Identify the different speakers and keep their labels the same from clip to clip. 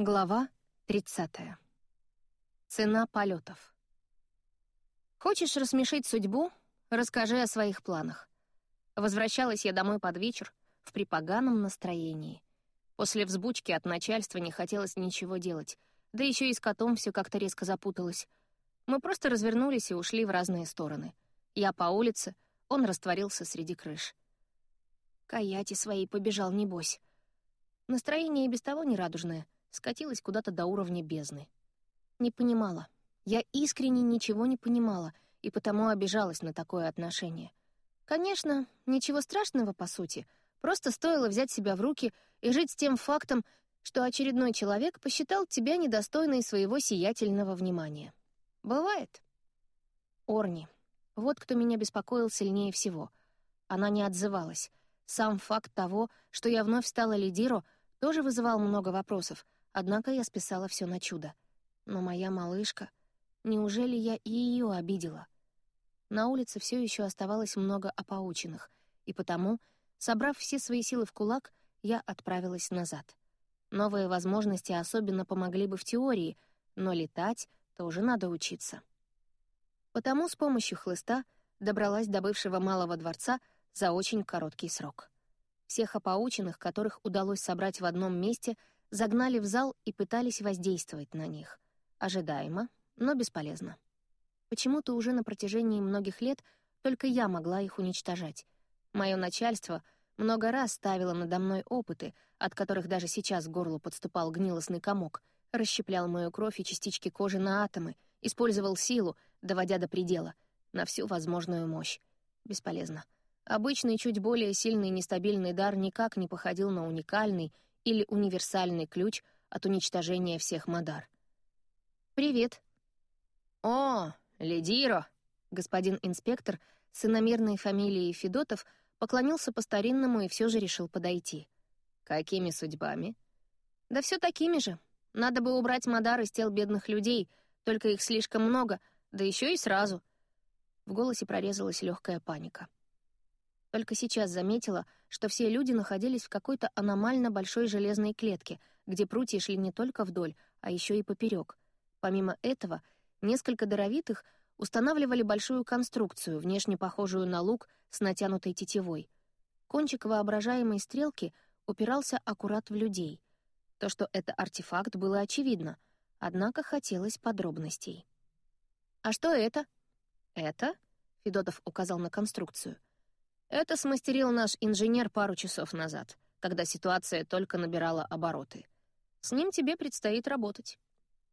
Speaker 1: Глава 30. Цена полетов. Хочешь рассмешить судьбу? Расскажи о своих планах. Возвращалась я домой под вечер в припоганом настроении. После взбучки от начальства не хотелось ничего делать, да еще и с котом все как-то резко запуталось. Мы просто развернулись и ушли в разные стороны. Я по улице, он растворился среди крыш. Каяти своей побежал, небось. Настроение и без того нерадужное — скатилась куда-то до уровня бездны. Не понимала. Я искренне ничего не понимала и потому обижалась на такое отношение. Конечно, ничего страшного, по сути. Просто стоило взять себя в руки и жить с тем фактом, что очередной человек посчитал тебя недостойной своего сиятельного внимания. Бывает. Орни. Вот кто меня беспокоил сильнее всего. Она не отзывалась. Сам факт того, что я вновь стала лидеру, тоже вызывал много вопросов — Однако я списала все на чудо. Но моя малышка... Неужели я и ее обидела? На улице все еще оставалось много опаученных, и потому, собрав все свои силы в кулак, я отправилась назад. Новые возможности особенно помогли бы в теории, но летать тоже надо учиться. Потому с помощью хлыста добралась до бывшего малого дворца за очень короткий срок. Всех опаученных, которых удалось собрать в одном месте — загнали в зал и пытались воздействовать на них. Ожидаемо, но бесполезно. Почему-то уже на протяжении многих лет только я могла их уничтожать. Мое начальство много раз ставило надо мной опыты, от которых даже сейчас к горлу подступал гнилостный комок, расщеплял мою кровь и частички кожи на атомы, использовал силу, доводя до предела, на всю возможную мощь. Бесполезно. Обычный, чуть более сильный нестабильный дар никак не походил на уникальный — или универсальный ключ от уничтожения всех Мадар. «Привет». «О, Ледиро!» Господин инспектор с иномерной фамилией Федотов поклонился по-старинному и все же решил подойти. «Какими судьбами?» «Да все такими же. Надо бы убрать Мадар из тел бедных людей, только их слишком много, да еще и сразу». В голосе прорезалась легкая паника. Только сейчас заметила, что все люди находились в какой-то аномально большой железной клетке, где прутья шли не только вдоль, а еще и поперек. Помимо этого, несколько даровитых устанавливали большую конструкцию, внешне похожую на лук с натянутой тетивой. Кончик воображаемой стрелки упирался аккурат в людей. То, что это артефакт, было очевидно, однако хотелось подробностей. «А что это?» «Это?» — Федотов указал на конструкцию — это смастерил наш инженер пару часов назад, когда ситуация только набирала обороты. С ним тебе предстоит работать.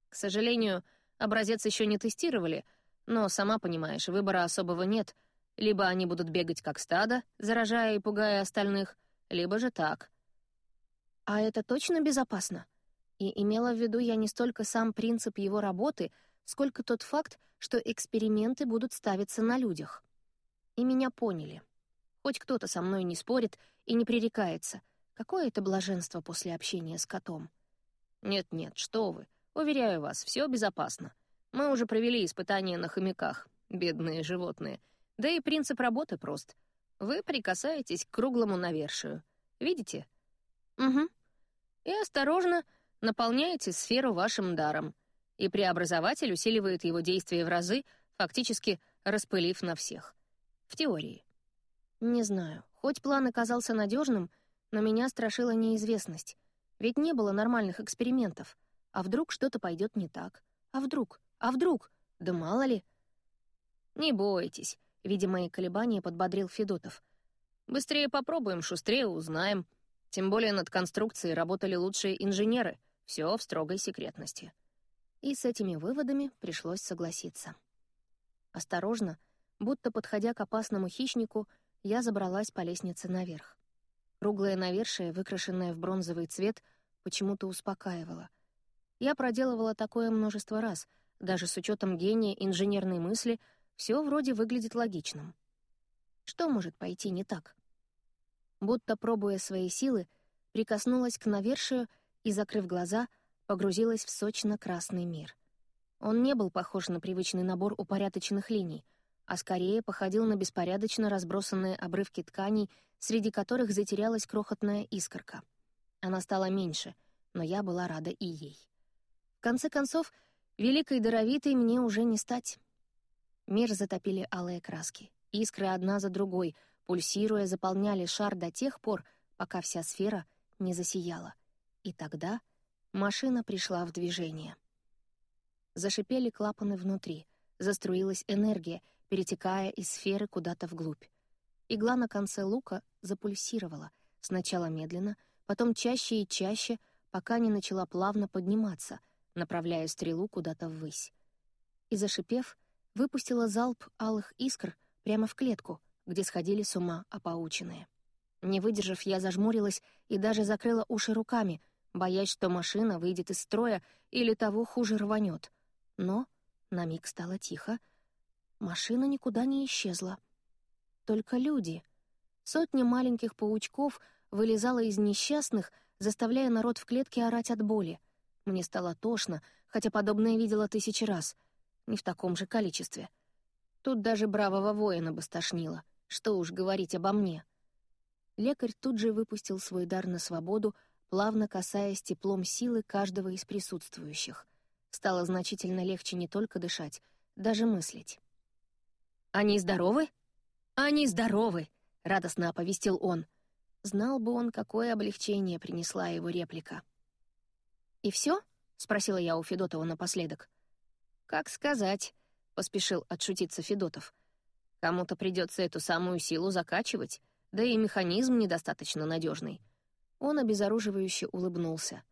Speaker 1: К сожалению, образец еще не тестировали, но, сама понимаешь, выбора особого нет. Либо они будут бегать как стадо, заражая и пугая остальных, либо же так. А это точно безопасно? И имела в виду я не столько сам принцип его работы, сколько тот факт, что эксперименты будут ставиться на людях. И меня поняли. Хоть кто-то со мной не спорит и не пререкается. Какое это блаженство после общения с котом? Нет-нет, что вы. Уверяю вас, все безопасно. Мы уже провели испытания на хомяках, бедные животные. Да и принцип работы прост. Вы прикасаетесь к круглому навершию. Видите? Угу. И осторожно наполняете сферу вашим даром. И преобразователь усиливает его действие в разы, фактически распылив на всех. В теории. Не знаю. Хоть план оказался надежным, но меня страшила неизвестность. Ведь не было нормальных экспериментов. А вдруг что-то пойдет не так? А вдруг? А вдруг? Да мало ли. Не бойтесь, видя мои колебания, подбодрил Федотов. Быстрее попробуем, шустрее узнаем. Тем более над конструкцией работали лучшие инженеры. Все в строгой секретности. И с этими выводами пришлось согласиться. Осторожно, будто подходя к опасному хищнику, я забралась по лестнице наверх. Круглое навершие, выкрашенное в бронзовый цвет, почему-то успокаивало. Я проделывала такое множество раз, даже с учетом гения инженерной мысли, все вроде выглядит логичным. Что может пойти не так? Будто, пробуя свои силы, прикоснулась к навершию и, закрыв глаза, погрузилась в сочно-красный мир. Он не был похож на привычный набор упорядоченных линий — а скорее походил на беспорядочно разбросанные обрывки тканей, среди которых затерялась крохотная искорка. Она стала меньше, но я была рада и ей. В конце концов, великой даровитой мне уже не стать. Мир затопили алые краски. Искры одна за другой, пульсируя, заполняли шар до тех пор, пока вся сфера не засияла. И тогда машина пришла в движение. Зашипели клапаны внутри, заструилась энергия, перетекая из сферы куда-то вглубь. Игла на конце лука запульсировала, сначала медленно, потом чаще и чаще, пока не начала плавно подниматься, направляя стрелу куда-то ввысь. И, зашипев, выпустила залп алых искр прямо в клетку, где сходили с ума опаученные. Не выдержав, я зажмурилась и даже закрыла уши руками, боясь, что машина выйдет из строя или того хуже рванет. Но на миг стало тихо. Машина никуда не исчезла. Только люди. Сотни маленьких паучков вылезала из несчастных, заставляя народ в клетке орать от боли. Мне стало тошно, хотя подобное видела тысячи раз. Не в таком же количестве. Тут даже бравого воина бы стошнило. Что уж говорить обо мне. Лекарь тут же выпустил свой дар на свободу, плавно касаясь теплом силы каждого из присутствующих. Стало значительно легче не только дышать, даже мыслить. «Они здоровы?» «Они здоровы!» — радостно оповестил он. Знал бы он, какое облегчение принесла его реплика. «И все? спросила я у Федотова напоследок. «Как сказать?» — поспешил отшутиться Федотов. «Кому-то придется эту самую силу закачивать, да и механизм недостаточно надежный. Он обезоруживающе улыбнулся.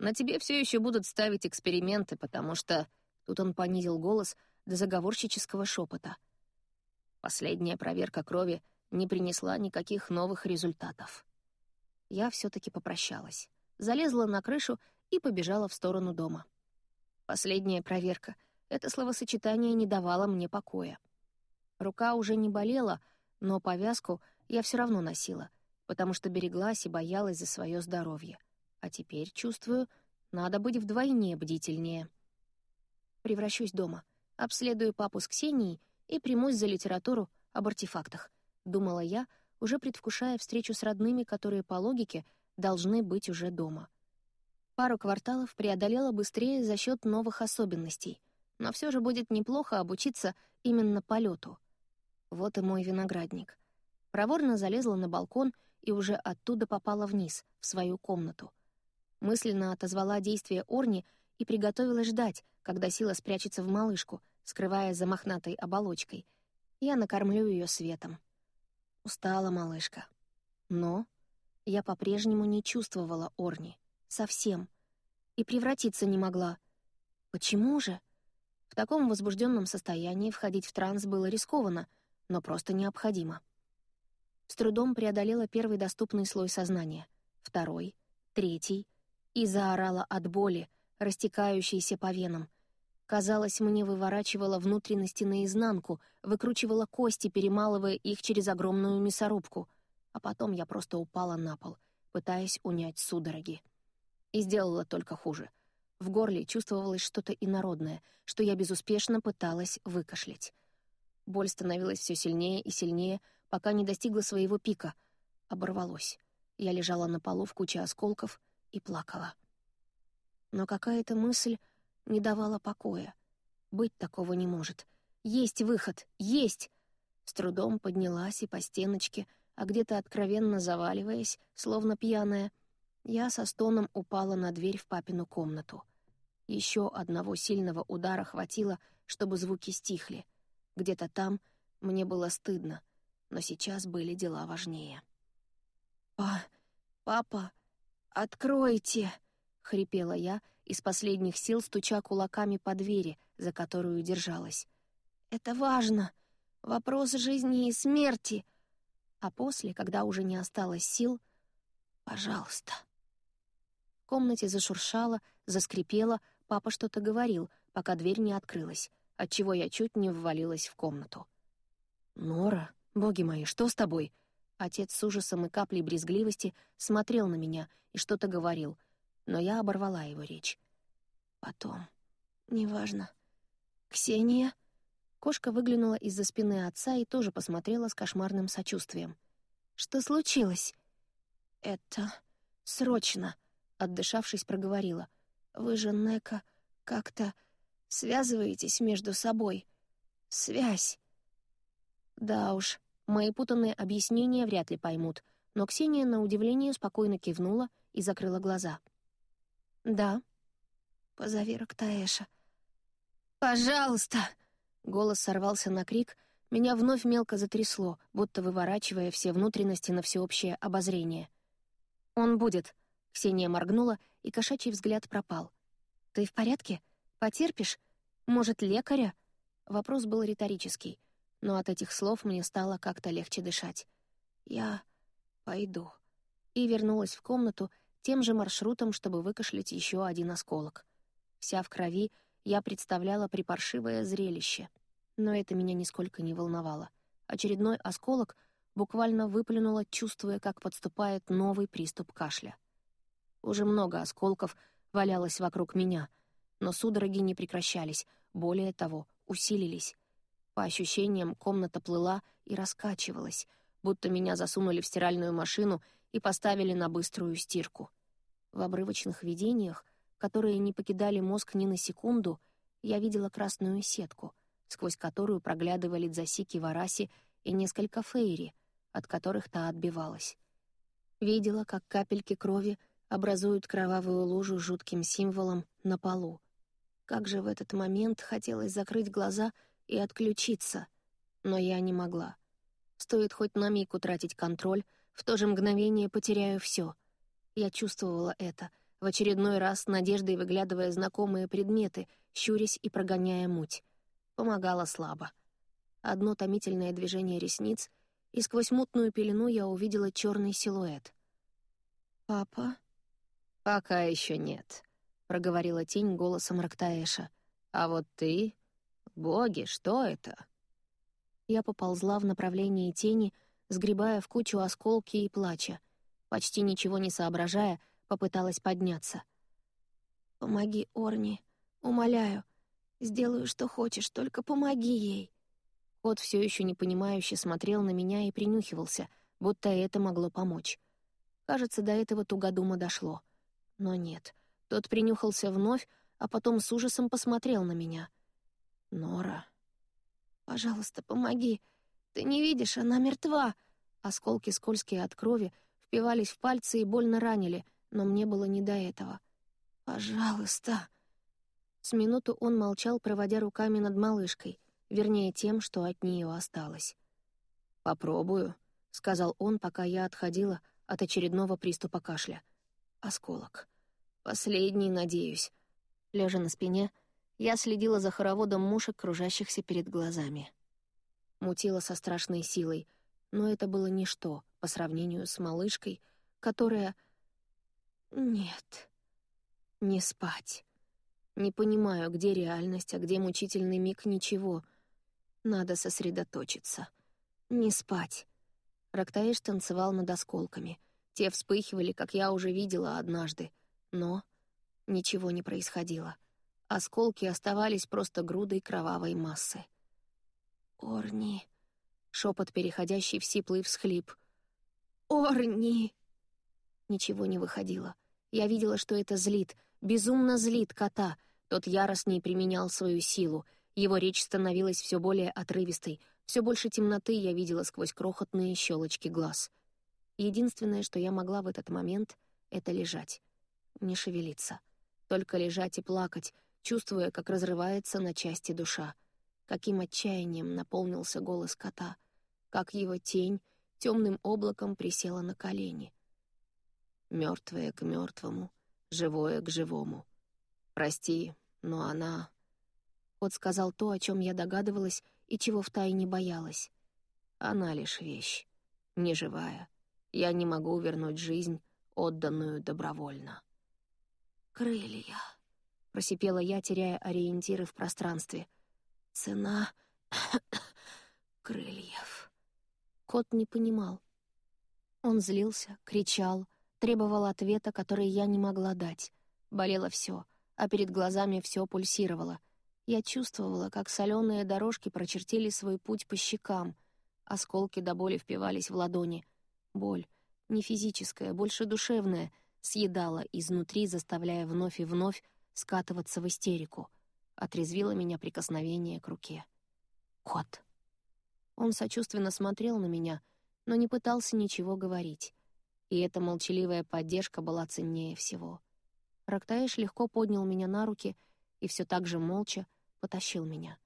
Speaker 1: «На тебе все еще будут ставить эксперименты, потому что...» Тут он понизил голос до заговорщического шепота. Последняя проверка крови не принесла никаких новых результатов. Я все таки попрощалась, залезла на крышу и побежала в сторону дома. Последняя проверка — это словосочетание не давало мне покоя. Рука уже не болела, но повязку я все равно носила, потому что береглась и боялась за свое здоровье. А теперь, чувствую, надо быть вдвойне бдительнее. Превращусь дома, обследую папу с Ксенией и примусь за литературу об артефактах, думала я, уже предвкушая встречу с родными, которые, по логике, должны быть уже дома. Пару кварталов преодолела быстрее за счет новых особенностей, но все же будет неплохо обучиться именно полету. Вот и мой виноградник. Проворно залезла на балкон и уже оттуда попала вниз, в свою комнату. Мысленно отозвала действие Орни и приготовилась ждать, когда сила спрячется в малышку, скрывая за мохнатой оболочкой. Я накормлю ее светом. Устала малышка. Но я по-прежнему не чувствовала Орни. Совсем. И превратиться не могла. Почему же? В таком возбужденном состоянии входить в транс было рискованно, но просто необходимо. С трудом преодолела первый доступный слой сознания, второй, третий, и заорала от боли, растекающейся по венам. Казалось, мне выворачивала внутренности наизнанку, выкручивала кости, перемалывая их через огромную мясорубку. А потом я просто упала на пол, пытаясь унять судороги. И сделала только хуже. В горле чувствовалось что-то инородное, что я безуспешно пыталась выкашлять. Боль становилась все сильнее и сильнее, пока не достигла своего пика. Оборвалось. Я лежала на полу в куче осколков и плакала. Но какая-то мысль не давала покоя. Быть такого не может. Есть выход! Есть! С трудом поднялась и по стеночке, а где-то откровенно заваливаясь, словно пьяная, я со стоном упала на дверь в папину комнату. Еще одного сильного удара хватило, чтобы звуки стихли. Где-то там мне было стыдно — но сейчас были дела важнее. «Па... папа, откройте!» — хрипела я, из последних сил стуча кулаками по двери, за которую держалась. «Это важно! Вопрос жизни и смерти!» А после, когда уже не осталось сил, «пожалуйста». В комнате зашуршало, заскрипело, папа что-то говорил, пока дверь не открылась, отчего я чуть не ввалилась в комнату. «Нора?» «Боги мои, что с тобой?» Отец с ужасом и каплей брезгливости смотрел на меня и что-то говорил, но я оборвала его речь. Потом. Неважно. «Ксения?» Кошка выглянула из-за спины отца и тоже посмотрела с кошмарным сочувствием. «Что случилось?» «Это... срочно!» Отдышавшись, проговорила. «Вы же, Нека, как-то связываетесь между собой. Связь». Да уж, мои путанные объяснения вряд ли поймут, но Ксения, на удивление, спокойно кивнула и закрыла глаза. «Да». «Позови Рактаэша». «Пожалуйста!» Голос сорвался на крик, меня вновь мелко затрясло, будто выворачивая все внутренности на всеобщее обозрение. «Он будет», — Ксения моргнула, и кошачий взгляд пропал. «Ты в порядке? Потерпишь? Может, лекаря?» Вопрос был риторический, но от этих слов мне стало как-то легче дышать. «Я пойду». И вернулась в комнату тем же маршрутом, чтобы выкашлять еще один осколок. Вся в крови, я представляла припаршивое зрелище — но это меня нисколько не волновало. Очередной осколок буквально выплюнуло, чувствуя, как подступает новый приступ кашля. Уже много осколков валялось вокруг меня, но судороги не прекращались, более того, усилились. По ощущениям, комната плыла и раскачивалась, будто меня засунули в стиральную машину и поставили на быструю стирку. В обрывочных видениях, которые не покидали мозг ни на секунду, я видела красную сетку — сквозь которую проглядывали дзасики вараси и несколько фейри, от которых та отбивалась. Видела, как капельки крови образуют кровавую лужу жутким символом на полу. Как же в этот момент хотелось закрыть глаза и отключиться, но я не могла. Стоит хоть на миг утратить контроль, в то же мгновение потеряю все. Я чувствовала это, в очередной раз надеждой выглядывая знакомые предметы, щурясь и прогоняя муть помогало слабо. Одно томительное движение ресниц, и сквозь мутную пелену я увидела черный силуэт. «Папа?» «Пока еще нет», — проговорила тень голосом Рактаэша. «А вот ты? Боги, что это?» Я поползла в направлении тени, сгребая в кучу осколки и плача. Почти ничего не соображая, попыталась подняться. «Помоги, Орни, умоляю», Сделаю, что хочешь, только помоги ей». Кот все еще непонимающе смотрел на меня и принюхивался, будто это могло помочь. Кажется, до этого тугодума дошло. Но нет, тот принюхался вновь, а потом с ужасом посмотрел на меня. «Нора...» «Пожалуйста, помоги. Ты не видишь, она мертва!» Осколки, скользкие от крови, впивались в пальцы и больно ранили, но мне было не до этого. «Пожалуйста!» С минуту он молчал, проводя руками над малышкой, вернее, тем, что от нее осталось. «Попробую», — сказал он, пока я отходила от очередного приступа кашля. «Осколок. Последний, надеюсь». Лежа на спине, я следила за хороводом мушек, кружащихся перед глазами. Мутила со страшной силой, но это было ничто по сравнению с малышкой, которая... Нет, не спать. Не понимаю, где реальность, а где мучительный миг ничего. Надо сосредоточиться. Не спать. Рактаиш танцевал над осколками. Те вспыхивали, как я уже видела однажды. Но ничего не происходило. Осколки оставались просто грудой кровавой массы. «Орни!» — шепот, переходящий в сиплый всхлип. «Орни!» Ничего не выходило. Я видела, что это злит, безумно злит кота, тот яростней применял свою силу, его речь становилась все более отрывистой, все больше темноты я видела сквозь крохотные щелочки глаз. Единственное, что я могла в этот момент, — это лежать. Не шевелиться. Только лежать и плакать, чувствуя, как разрывается на части душа. Каким отчаянием наполнился голос кота. Как его тень темным облаком присела на колени. Мертвое к мертвому, живое к живому. «Прости, но она...» Кот сказал то, о чем я догадывалась и чего втайне боялась. «Она лишь вещь, неживая. Я не могу вернуть жизнь, отданную добровольно». «Крылья», — просипела я, теряя ориентиры в пространстве. «Цена крыльев». Кот не понимал. Он злился, кричал, требовал ответа, который я не могла дать. Болело все, а перед глазами все пульсировало. Я чувствовала, как соленые дорожки прочертили свой путь по щекам. Осколки до боли впивались в ладони. Боль, не физическая, больше душевная, съедала изнутри, заставляя вновь и вновь скатываться в истерику. Отрезвило меня прикосновение к руке. «Кот». Он сочувственно смотрел на меня, но не пытался ничего говорить. И эта молчаливая поддержка была ценнее всего. Рактаэш легко поднял меня на руки и все так же молча потащил меня.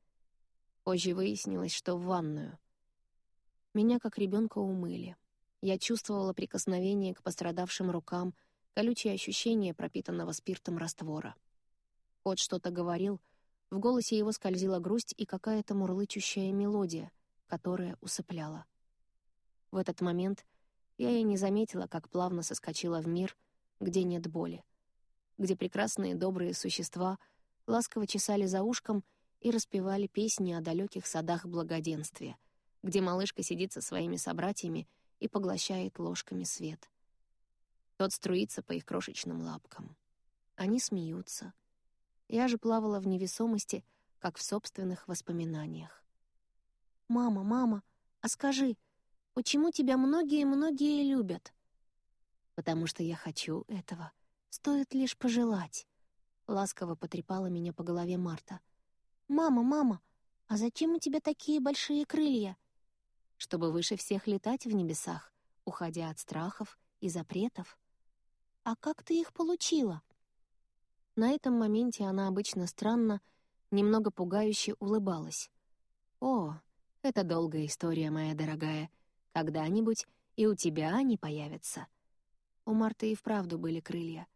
Speaker 1: Позже выяснилось, что в ванную. Меня как ребенка умыли. Я чувствовала прикосновение к пострадавшим рукам, колючее ощущение пропитанного спиртом раствора. Кот что-то говорил, в голосе его скользила грусть и какая-то мурлычущая мелодия, которая усыпляла. В этот момент я и не заметила, как плавно соскочила в мир, где нет боли, где прекрасные добрые существа ласково чесали за ушком и распевали песни о далеких садах благоденствия, где малышка сидит со своими собратьями и поглощает ложками свет. Тот струится по их крошечным лапкам. Они смеются. Я же плавала в невесомости, как в собственных воспоминаниях. «Мама, мама, а скажи, почему тебя многие-многие любят?» «Потому что я хочу этого. Стоит лишь пожелать». Ласково потрепала меня по голове Марта. «Мама, мама, а зачем у тебя такие большие крылья?» «Чтобы выше всех летать в небесах, уходя от страхов и запретов». «А как ты их получила?» На этом моменте она обычно странно, немного пугающе улыбалась. «О, это долгая история, моя дорогая. Когда-нибудь и у тебя они появятся». У Марты и вправду были крылья.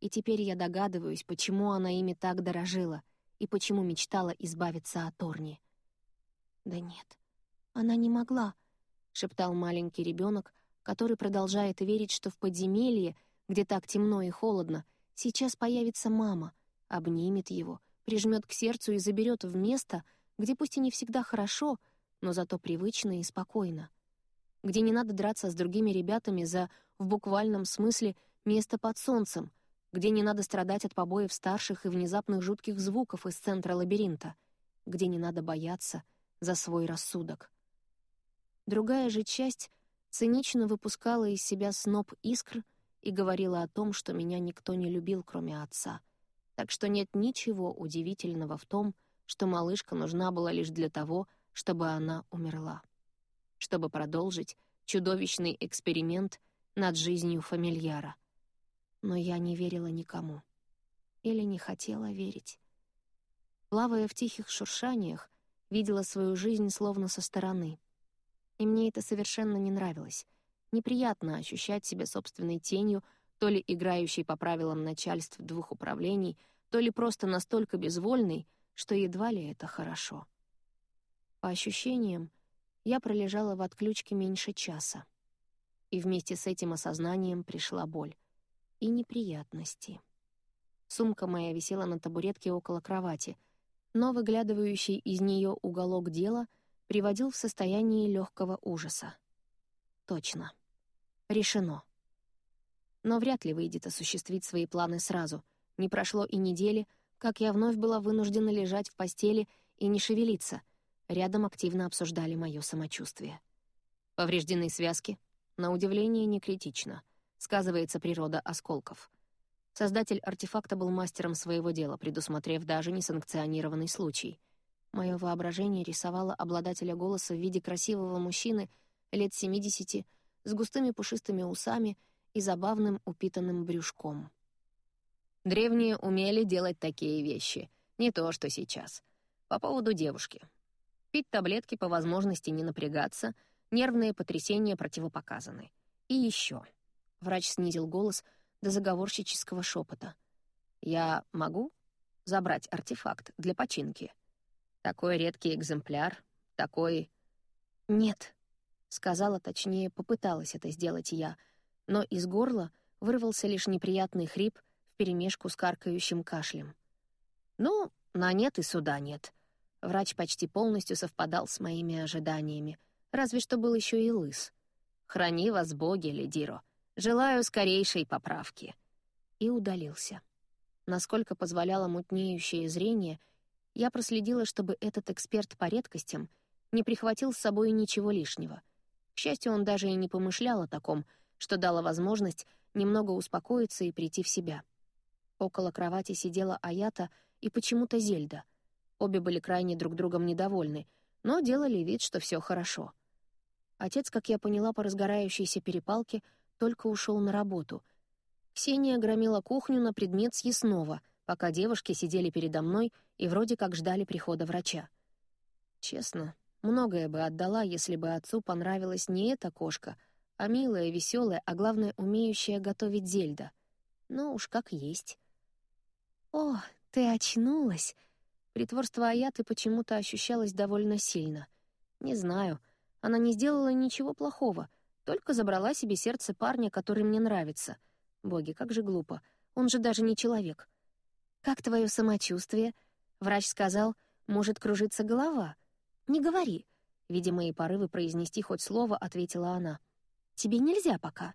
Speaker 1: И теперь я догадываюсь, почему она ими так дорожила и почему мечтала избавиться от Орни. «Да нет, она не могла», — шептал маленький ребенок, который продолжает верить, что в подземелье, где так темно и холодно, сейчас появится мама, обнимет его, прижмет к сердцу и заберет в место, где пусть и не всегда хорошо, но зато привычно и спокойно. Где не надо драться с другими ребятами за, в буквальном смысле, место под солнцем, где не надо страдать от побоев старших и внезапных жутких звуков из центра лабиринта, где не надо бояться за свой рассудок. Другая же часть цинично выпускала из себя сноп искр и говорила о том, что меня никто не любил, кроме отца. Так что нет ничего удивительного в том, что малышка нужна была лишь для того, чтобы она умерла. Чтобы продолжить чудовищный эксперимент над жизнью фамильяра. Но я не верила никому. Или не хотела верить. Плавая в тихих шуршаниях, видела свою жизнь словно со стороны. И мне это совершенно не нравилось. Неприятно ощущать себя собственной тенью, то ли играющей по правилам начальств двух управлений, то ли просто настолько безвольной, что едва ли это хорошо. По ощущениям, я пролежала в отключке меньше часа. И вместе с этим осознанием пришла боль. И неприятности. Сумка моя висела на табуретке около кровати, но выглядывающий из нее уголок дела приводил в состояние легкого ужаса. Точно. Решено. Но вряд ли выйдет осуществить свои планы сразу. Не прошло и недели, как я вновь была вынуждена лежать в постели и не шевелиться — Рядом активно обсуждали мое самочувствие. Повреждены связки. На удивление, не критично. Сказывается природа осколков. Создатель артефакта был мастером своего дела, предусмотрев даже несанкционированный случай. Мое воображение рисовало обладателя голоса в виде красивого мужчины лет 70 с густыми пушистыми усами и забавным упитанным брюшком. Древние умели делать такие вещи, не то что сейчас. По поводу девушки пить таблетки по возможности не напрягаться, нервные потрясения противопоказаны. И еще. Врач снизил голос до заговорщического шепота. «Я могу забрать артефакт для починки? Такой редкий экземпляр, такой...» «Нет», — сказала, точнее, попыталась это сделать я, но из горла вырвался лишь неприятный хрип вперемешку с каркающим кашлем. «Ну, на нет и суда нет», Врач почти полностью совпадал с моими ожиданиями, разве что был еще и лыс. «Храни вас боги, Лидиро. Желаю скорейшей поправки». И удалился. Насколько позволяло мутнеющее зрение, я проследила, чтобы этот эксперт по редкостям не прихватил с собой ничего лишнего. К счастью, он даже и не помышлял о таком, что дало возможность немного успокоиться и прийти в себя. Около кровати сидела Аята и почему-то Зельда. Обе были крайне друг другом недовольны, но делали вид, что все хорошо. Отец, как я поняла по разгорающейся перепалке, только ушел на работу. Ксения громила кухню на предмет съестного, пока девушки сидели передо мной и вроде как ждали прихода врача. Честно, многое бы отдала, если бы отцу понравилась не эта кошка, а милая, веселая, а главное, умеющая готовить Зельда. Ну уж как есть. «О, ты очнулась!» Притворство Аяты почему-то ощущалось довольно сильно. Не знаю, она не сделала ничего плохого, только забрала себе сердце парня, который мне нравится. Боги, как же глупо. Он же даже не человек. «Как твое самочувствие?» Врач сказал, может кружиться голова. «Не говори». Видя мои порывы произнести хоть слово, ответила она. «Тебе нельзя пока».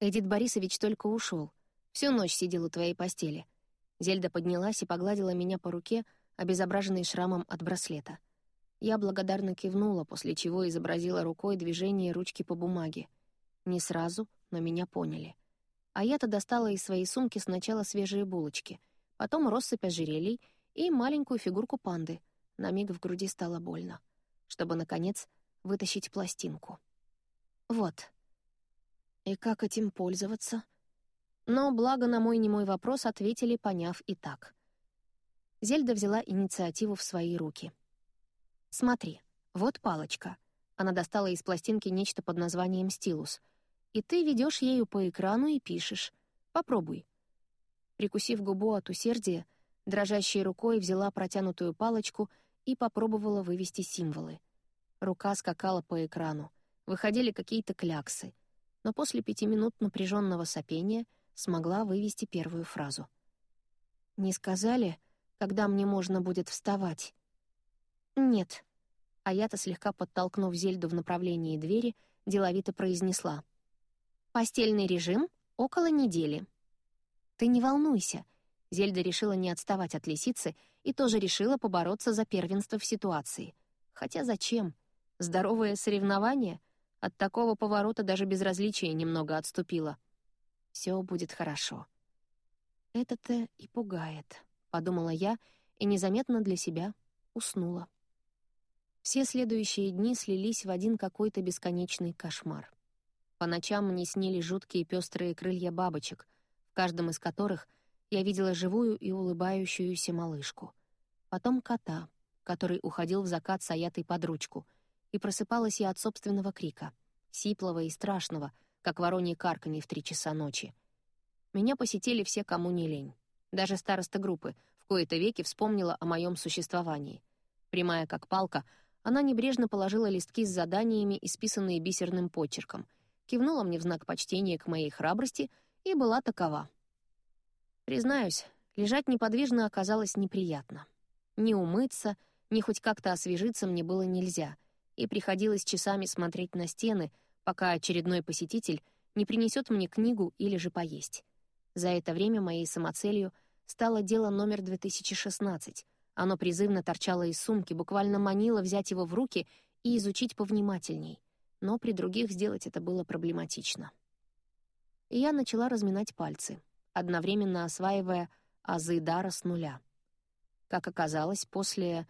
Speaker 1: Эдит Борисович только ушел. Всю ночь сидел у твоей постели. Зельда поднялась и погладила меня по руке, обезображенной шрамом от браслета. Я благодарно кивнула, после чего изобразила рукой движение ручки по бумаге. Не сразу, но меня поняли. А я-то достала из своей сумки сначала свежие булочки, потом россыпь ожерелий и маленькую фигурку панды. На миг в груди стало больно, чтобы, наконец, вытащить пластинку. Вот. И как этим пользоваться? Но благо на мой немой вопрос ответили, поняв и так — Зельда взяла инициативу в свои руки. «Смотри, вот палочка». Она достала из пластинки нечто под названием «стилус». «И ты ведешь ею по экрану и пишешь. Попробуй». Прикусив губу от усердия, дрожащей рукой взяла протянутую палочку и попробовала вывести символы. Рука скакала по экрану. Выходили какие-то кляксы. Но после пяти минут напряженного сопения смогла вывести первую фразу. «Не сказали?» Когда мне можно будет вставать?» «Нет». А я-то, слегка подтолкнув Зельду в направлении двери, деловито произнесла. «Постельный режим около недели». «Ты не волнуйся». Зельда решила не отставать от лисицы и тоже решила побороться за первенство в ситуации. Хотя зачем? Здоровое соревнование? От такого поворота даже безразличие немного отступило. Все будет хорошо. Это-то и пугает подумала я и незаметно для себя уснула. Все следующие дни слились в один какой-то бесконечный кошмар. По ночам мне снили жуткие пестрые крылья бабочек, в каждом из которых я видела живую и улыбающуюся малышку. Потом кота, который уходил в закат с аятой под ручку, и просыпалась я от собственного крика, сиплого и страшного, как воронье карканье в три часа ночи. Меня посетили все, кому не лень. Даже староста группы в кои-то веки вспомнила о моем существовании. Прямая как палка, она небрежно положила листки с заданиями, исписанные бисерным почерком, кивнула мне в знак почтения к моей храбрости и была такова. Признаюсь, лежать неподвижно оказалось неприятно. Ни умыться, ни хоть как-то освежиться мне было нельзя, и приходилось часами смотреть на стены, пока очередной посетитель не принесет мне книгу или же поесть. За это время моей самоцелью стало дело номер 2016. Оно призывно торчало из сумки, буквально манило взять его в руки и изучить повнимательней. Но при других сделать это было проблематично. И я начала разминать пальцы, одновременно осваивая азы дара с нуля. Как оказалось, после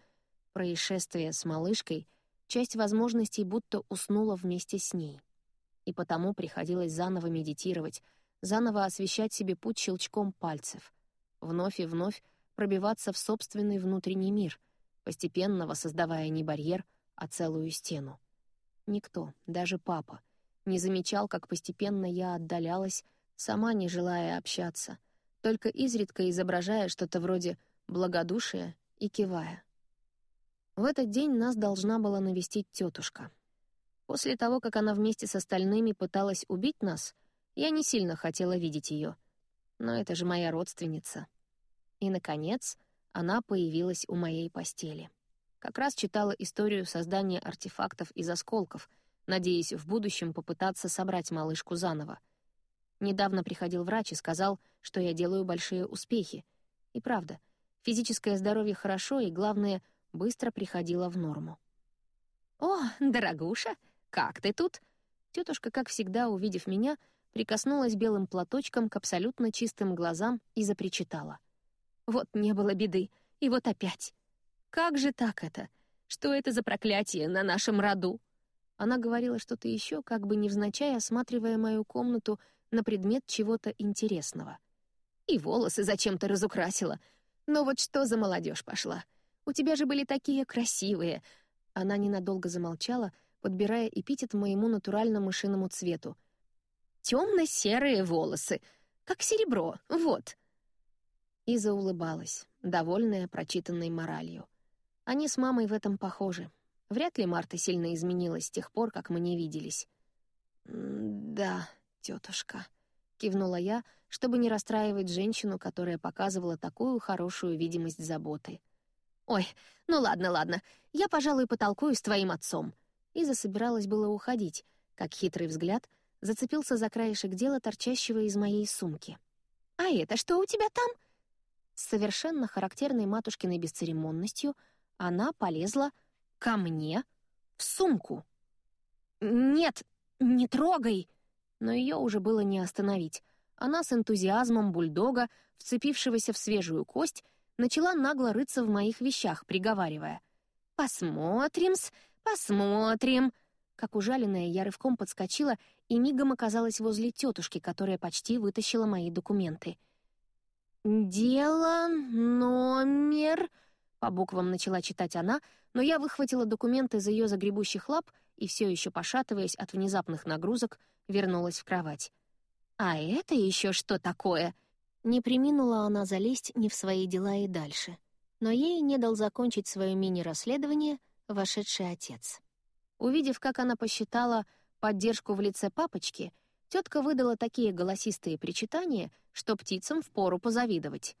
Speaker 1: происшествия с малышкой часть возможностей будто уснула вместе с ней. И потому приходилось заново медитировать, заново освещать себе путь щелчком пальцев, вновь и вновь пробиваться в собственный внутренний мир, постепенно воссоздавая не барьер, а целую стену. Никто, даже папа, не замечал, как постепенно я отдалялась, сама не желая общаться, только изредка изображая что-то вроде благодушия и кивая. В этот день нас должна была навестить тетушка. После того, как она вместе с остальными пыталась убить нас, я не сильно хотела видеть ее. Но это же моя родственница. И, наконец, она появилась у моей постели. Как раз читала историю создания артефактов из осколков, надеясь в будущем попытаться собрать малышку заново. Недавно приходил врач и сказал, что я делаю большие успехи. И правда, физическое здоровье хорошо, и, главное, быстро приходило в норму. «О, дорогуша, как ты тут?» Тетушка, как всегда, увидев меня, прикоснулась белым платочком к абсолютно чистым глазам и запричитала. «Вот не было беды, и вот опять. Как же так это? Что это за проклятие на нашем роду?» Она говорила что-то еще, как бы невзначай осматривая мою комнату на предмет чего-то интересного. «И волосы зачем-то разукрасила. Но вот что за молодежь пошла? У тебя же были такие красивые!» Она ненадолго замолчала, подбирая эпитет моему натурально-мышиному цвету. «Темно-серые волосы, как серебро, вот!» И заулыбалась, довольная прочитанной моралью. Они с мамой в этом похожи. Вряд ли Марта сильно изменилась с тех пор, как мы не виделись. «Да, тетушка», — кивнула я, чтобы не расстраивать женщину, которая показывала такую хорошую видимость заботы. «Ой, ну ладно, ладно, я, пожалуй, потолкую с твоим отцом». И засобиралась было уходить, как хитрый взгляд зацепился за краешек дела, торчащего из моей сумки. «А это что у тебя там?» Совершенно характерной матушкиной бесцеремонностью она полезла ко мне в сумку. «Нет, не трогай!» Но ее уже было не остановить. Она с энтузиазмом бульдога, вцепившегося в свежую кость, начала нагло рыться в моих вещах, приговаривая. «Посмотрим-с, посмотрим!» Как ужаленная, я рывком подскочила и мигом оказалась возле тетушки, которая почти вытащила мои документы. «Дело номер...» По буквам начала читать она, но я выхватила документы из ее загребущих лап и, все еще пошатываясь от внезапных нагрузок, вернулась в кровать. «А это еще что такое?» Не приминула она залезть не в свои дела и дальше. Но ей не дал закончить свое мини-расследование вошедший отец. Увидев, как она посчитала поддержку в лице папочки, тетка выдала такие голосистые причитания, что птицам впору позавидовать.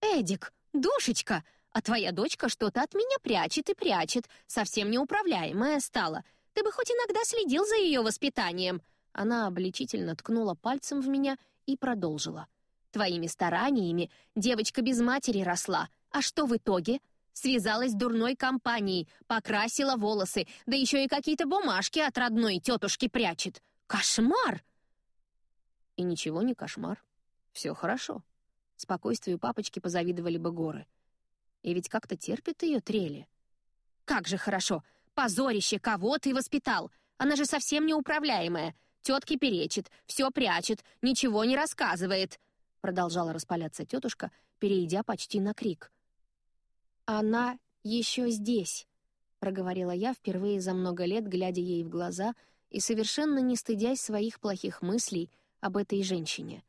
Speaker 1: «Эдик, душечка, а твоя дочка что-то от меня прячет и прячет, совсем неуправляемая стала. Ты бы хоть иногда следил за ее воспитанием». Она обличительно ткнула пальцем в меня и продолжила. Твоими стараниями девочка без матери росла. А что в итоге? Связалась с дурной компанией, покрасила волосы, да еще и какие-то бумажки от родной тетушки прячет. Кошмар! И ничего не кошмар. Все хорошо. Спокойствию папочки позавидовали бы горы. И ведь как-то терпит ее трели. Как же хорошо! Позорище, кого ты воспитал! Она же совсем неуправляемая. Тетки перечит, все прячет, ничего не рассказывает продолжала распаляться тетушка, перейдя почти на крик. «Она еще здесь», — проговорила я впервые за много лет, глядя ей в глаза и совершенно не стыдясь своих плохих мыслей об этой женщине.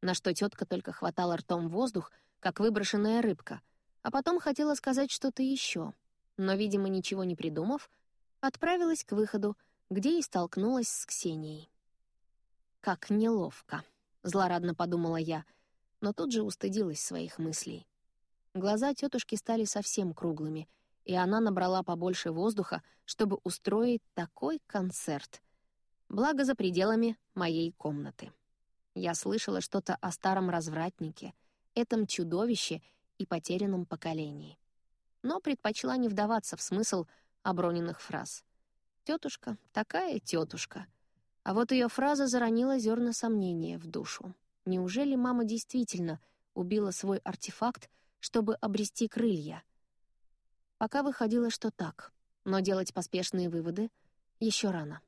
Speaker 1: На что тетка только хватала ртом воздух, как выброшенная рыбка, а потом хотела сказать что-то еще, но, видимо, ничего не придумав, отправилась к выходу, где и столкнулась с Ксенией. Как неловко. — злорадно подумала я, но тут же устыдилась своих мыслей. Глаза тетушки стали совсем круглыми, и она набрала побольше воздуха, чтобы устроить такой концерт. Благо за пределами моей комнаты. Я слышала что-то о старом развратнике, этом чудовище и потерянном поколении. Но предпочла не вдаваться в смысл оброненных фраз. Тетушка такая тетушка — а вот ее фраза заронила зерна сомнения в душу. Неужели мама действительно убила свой артефакт, чтобы обрести крылья? Пока выходило, что так, но делать поспешные выводы еще рано.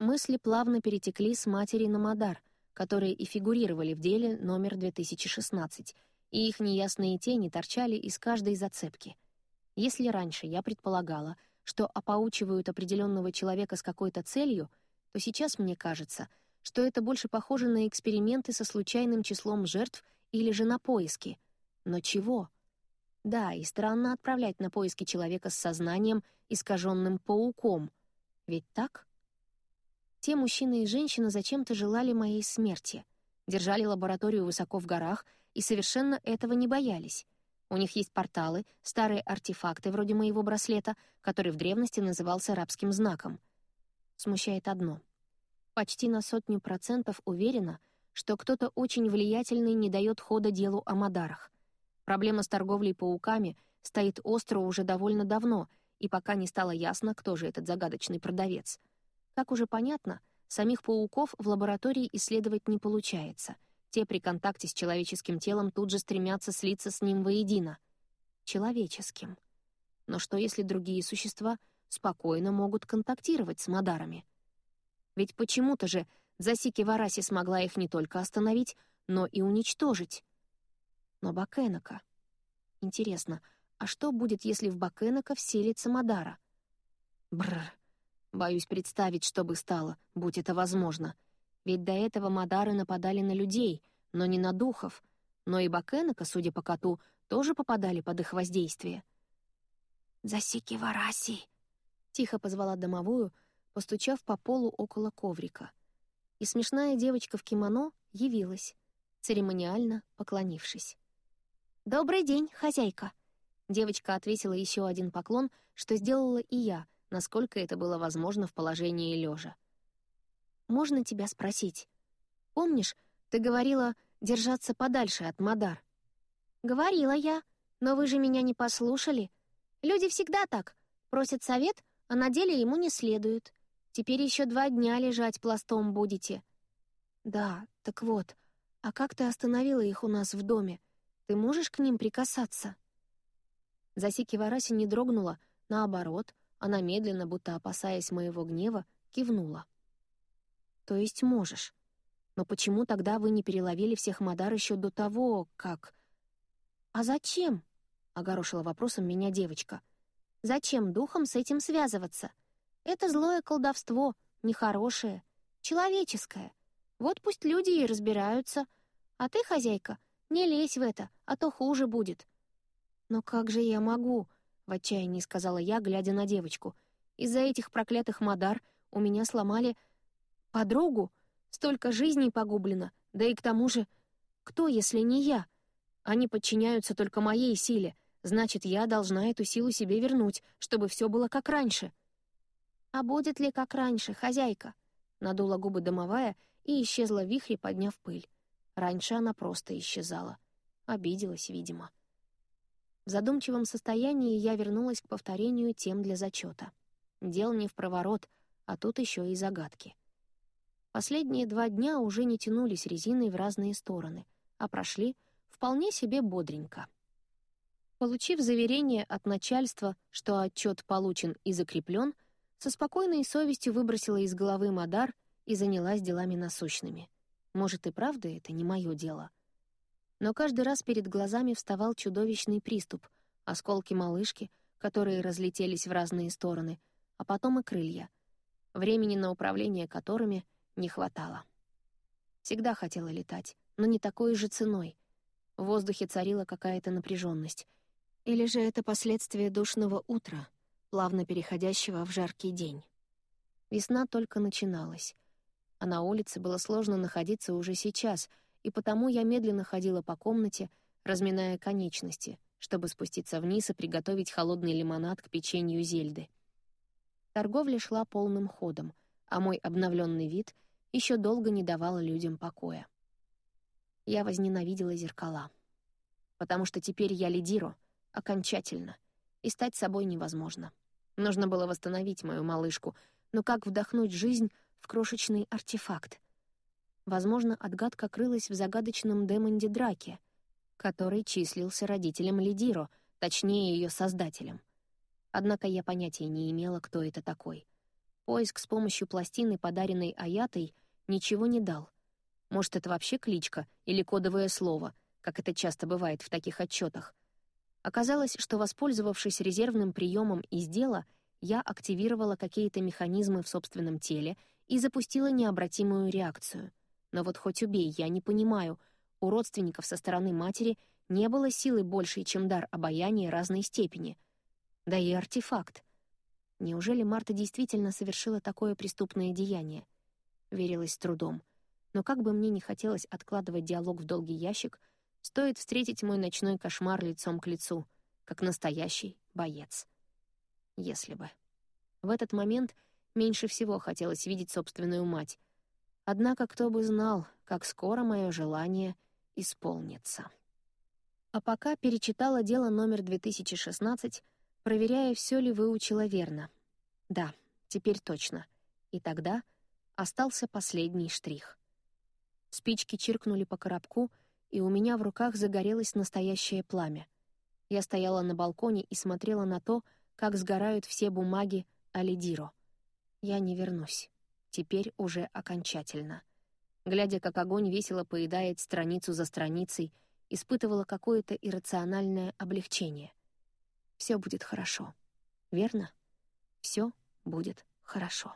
Speaker 1: Мысли плавно перетекли с матери на Мадар, которые и фигурировали в деле номер 2016, и их неясные тени торчали из каждой зацепки. Если раньше я предполагала, что опоучивают определенного человека с какой-то целью — то сейчас мне кажется, что это больше похоже на эксперименты со случайным числом жертв или же на поиски. Но чего? Да, и странно отправлять на поиски человека с сознанием, искаженным пауком. Ведь так? Те мужчина и женщина зачем-то желали моей смерти, держали лабораторию высоко в горах и совершенно этого не боялись. У них есть порталы, старые артефакты вроде моего браслета, который в древности назывался рабским знаком — Смущает одно. Почти на сотню процентов уверена, что кто-то очень влиятельный не дает хода делу о Мадарах. Проблема с торговлей пауками стоит остро уже довольно давно, и пока не стало ясно, кто же этот загадочный продавец. Как уже понятно, самих пауков в лаборатории исследовать не получается. Те при контакте с человеческим телом тут же стремятся слиться с ним воедино. Человеческим. Но что если другие существа спокойно могут контактировать с Мадарами? Ведь почему-то же Засики Вараси смогла их не только остановить, но и уничтожить. Но Бакенока... Интересно, а что будет, если в Бакенока вселится Мадара? Бррр. Боюсь представить, что бы стало, будь это возможно. Ведь до этого Мадары нападали на людей, но не на духов. Но и Бакенока, судя по коту, тоже попадали под их воздействие. «Засики Вараси!» — тихо позвала домовую, постучав по полу около коврика. И смешная девочка в кимоно явилась, церемониально поклонившись. «Добрый день, хозяйка!» Девочка ответила еще один поклон, что сделала и я, насколько это было возможно в положении лежа. «Можно тебя спросить? Помнишь, ты говорила держаться подальше от Мадар?» «Говорила я, но вы же меня не послушали. Люди всегда так. Просят совет, а на деле ему не следуют. Теперь еще два дня лежать пластом будете». «Да, так вот, а как ты остановила их у нас в доме? Ты можешь к ним прикасаться?» Засики Вараси не дрогнула, наоборот, она медленно, будто опасаясь моего гнева, кивнула. «То есть можешь. Но почему тогда вы не переловили всех Мадар еще до того, как...» «А зачем?» — огорошила вопросом меня девочка. «Зачем духом с этим связываться? Это злое колдовство, нехорошее, человеческое. Вот пусть люди и разбираются. А ты, хозяйка, не лезь в это, а то хуже будет». «Но как же я могу?» — в отчаянии сказала я, глядя на девочку. «Из-за этих проклятых Мадар у меня сломали подругу. Столько жизней погублено, да и к тому же... Кто, если не я? Они подчиняются только моей силе, значит, я должна эту силу себе вернуть, чтобы все было как раньше». «А будет ли как раньше, хозяйка?» Надула губы домовая и исчезла в вихре, подняв пыль. Раньше она просто исчезала. Обиделась, видимо. В задумчивом состоянии я вернулась к повторению тем для зачета. Дел не в проворот, а тут еще и загадки. Последние два дня уже не тянулись резиной в разные стороны, а прошли вполне себе бодренько. Получив заверение от начальства, что отчет получен и закреплен, со спокойной совестью выбросила из головы Мадар и занялась делами насущными — может, и правда это не мое дело. Но каждый раз перед глазами вставал чудовищный приступ, осколки малышки, которые разлетелись в разные стороны, а потом и крылья, времени на управление которыми не хватало. Всегда хотела летать, но не такой же ценой. В воздухе царила какая-то напряженность. Или же это последствия душного утра, плавно переходящего в жаркий день. Весна только начиналась — а на улице было сложно находиться уже сейчас, и потому я медленно ходила по комнате, разминая конечности, чтобы спуститься вниз и приготовить холодный лимонад к печенью Зельды. Торговля шла полным ходом, а мой обновленный вид еще долго не давал людям покоя. Я возненавидела зеркала. Потому что теперь я лидиру, окончательно, и стать собой невозможно. Нужно было восстановить мою малышку, но как вдохнуть жизнь в крошечный артефакт. Возможно, отгадка крылась в загадочном демонде Драке, который числился родителем Лидиро, точнее, ее создателем. Однако я понятия не имела, кто это такой. Поиск с помощью пластины, подаренной Аятой, ничего не дал. Может, это вообще кличка или кодовое слово, как это часто бывает в таких отчетах. Оказалось, что, воспользовавшись резервным приемом из дела, я активировала какие-то механизмы в собственном теле и запустила необратимую реакцию. Но вот хоть убей, я не понимаю, у родственников со стороны матери не было силы большей, чем дар обаяния разной степени. Да и артефакт. Неужели Марта действительно совершила такое преступное деяние? Верилась с трудом. Но как бы мне ни хотелось откладывать диалог в долгий ящик, стоит встретить мой ночной кошмар лицом к лицу, как настоящий боец. Если бы. В этот момент — Меньше всего хотелось видеть собственную мать. Однако кто бы знал, как скоро мое желание исполнится. А пока перечитала дело номер 2016, проверяя, все ли выучила верно. Да, теперь точно. И тогда остался последний штрих. Спички чиркнули по коробку, и у меня в руках загорелось настоящее пламя. Я стояла на балконе и смотрела на то, как сгорают все бумаги о Лидиро. Я не вернусь. Теперь уже окончательно. Глядя, как огонь весело поедает страницу за страницей, испытывала какое-то иррациональное облегчение. Все будет хорошо. Верно? Все будет хорошо.